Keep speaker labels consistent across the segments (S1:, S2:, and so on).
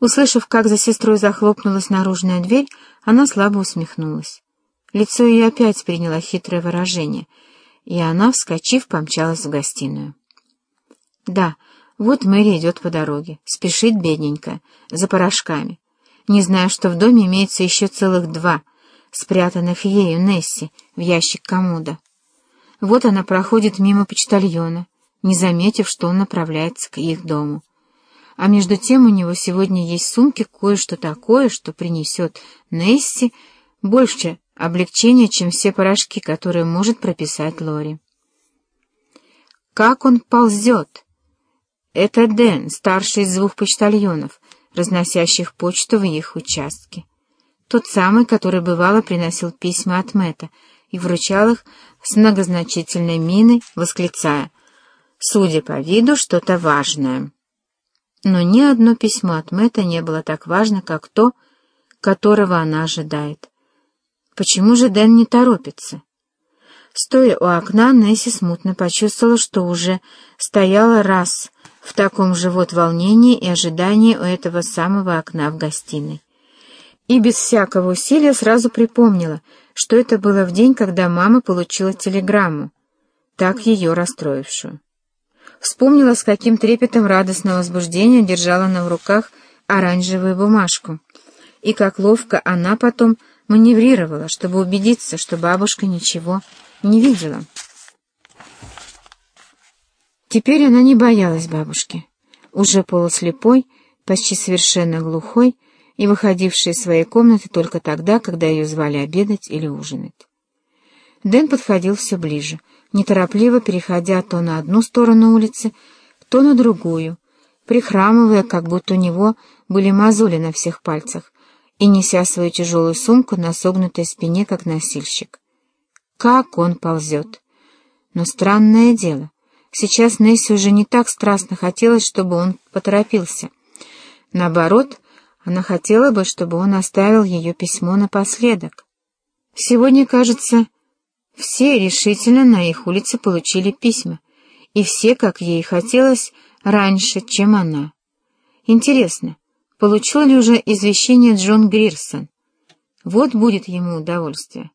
S1: Услышав, как за сестрой захлопнулась наружная дверь, она слабо усмехнулась. Лицо ее опять приняло хитрое выражение, и она, вскочив, помчалась в гостиную. Да, вот Мэри идет по дороге, спешит бедненькая, за порошками, не зная, что в доме имеется еще целых два, спрятанных ею Несси в ящик комода. Вот она проходит мимо почтальона, не заметив, что он направляется к их дому. А между тем у него сегодня есть в сумке кое-что такое, что принесет Несси больше облегчения, чем все порошки, которые может прописать Лори. Как он ползет! Это Дэн, старший из двух почтальонов, разносящих почту в их участке. Тот самый, который бывало приносил письма от Мэтта и вручал их с многозначительной миной, восклицая «Судя по виду, что-то важное». Но ни одно письмо от Мэтта не было так важно, как то, которого она ожидает. Почему же Дэн не торопится? Стоя у окна, Несси смутно почувствовала, что уже стояла раз в таком же вот волнении и ожидании у этого самого окна в гостиной. И без всякого усилия сразу припомнила, что это было в день, когда мама получила телеграмму, так ее расстроившую. Вспомнила, с каким трепетом радостного возбуждения держала она в руках оранжевую бумажку, и как ловко она потом маневрировала, чтобы убедиться, что бабушка ничего не видела. Теперь она не боялась бабушки, уже полуслепой, почти совершенно глухой и выходившей из своей комнаты только тогда, когда ее звали обедать или ужинать. Дэн подходил все ближе, неторопливо переходя то на одну сторону улицы, то на другую, прихрамывая, как будто у него были мозоли на всех пальцах, и неся свою тяжелую сумку на согнутой спине, как носильщик. Как он ползет! Но странное дело, сейчас Несси уже не так страстно хотелось, чтобы он поторопился. Наоборот, она хотела бы, чтобы он оставил ее письмо напоследок. Сегодня, кажется, все решительно на их улице получили письма, и все, как ей хотелось, раньше, чем она. Интересно, получил ли уже извещение Джон Грирсон? Вот будет ему удовольствие.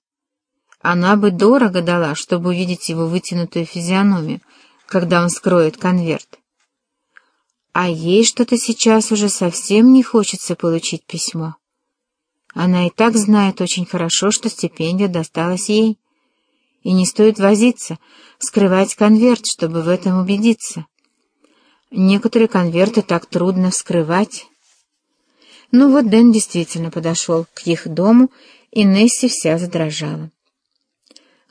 S1: Она бы дорого дала, чтобы увидеть его вытянутую физиономию, когда он скроет конверт. А ей что-то сейчас уже совсем не хочется получить письмо. Она и так знает очень хорошо, что стипендия досталась ей и не стоит возиться, скрывать конверт, чтобы в этом убедиться. Некоторые конверты так трудно вскрывать. Ну вот Дэн действительно подошел к их дому, и Несси вся задрожала.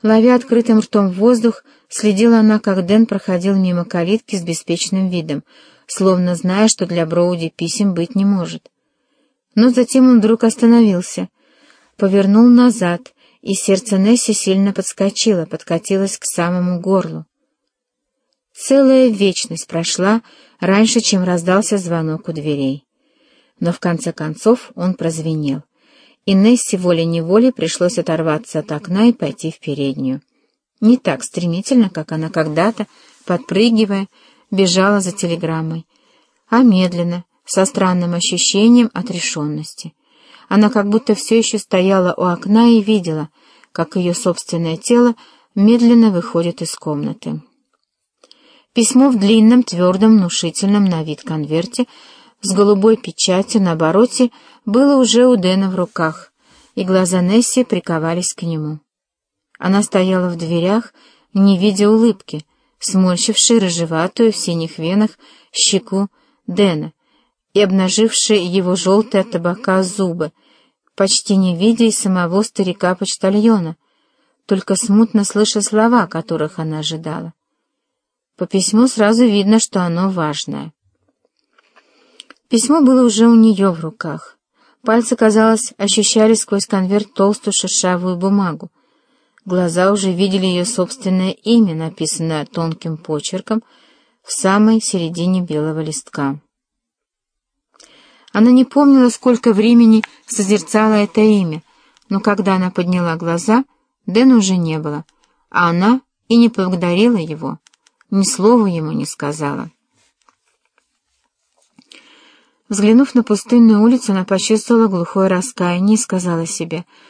S1: Ловя открытым ртом воздух, следила она, как Дэн проходил мимо калитки с беспечным видом, словно зная, что для Броуди писем быть не может. Но затем он вдруг остановился, повернул назад и сердце Несси сильно подскочило, подкатилось к самому горлу. Целая вечность прошла раньше, чем раздался звонок у дверей. Но в конце концов он прозвенел, и Несси волей-неволей пришлось оторваться от окна и пойти в переднюю. Не так стремительно, как она когда-то, подпрыгивая, бежала за телеграммой, а медленно, со странным ощущением отрешенности — она как будто все еще стояла у окна и видела, как ее собственное тело медленно выходит из комнаты. Письмо в длинном, твердом, внушительном на вид конверте с голубой печатью на обороте было уже у Дэна в руках, и глаза Несси приковались к нему. Она стояла в дверях, не видя улыбки, сморщившей рыжеватую в синих венах щеку Дэна, и обнажившие его желтые от табака зубы, почти не видя и самого старика-почтальона, только смутно слыша слова, которых она ожидала. По письму сразу видно, что оно важное. Письмо было уже у нее в руках. Пальцы, казалось, ощущали сквозь конверт толстую шершавую бумагу. Глаза уже видели ее собственное имя, написанное тонким почерком в самой середине белого листка. Она не помнила, сколько времени созерцала это имя, но когда она подняла глаза, Дэна уже не было, а она и не поблагодарила его, ни слова ему не сказала. Взглянув на пустынную улицу, она почувствовала глухое раскаяние и сказала себе,